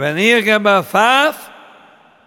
Wenn ihr aber fahrt,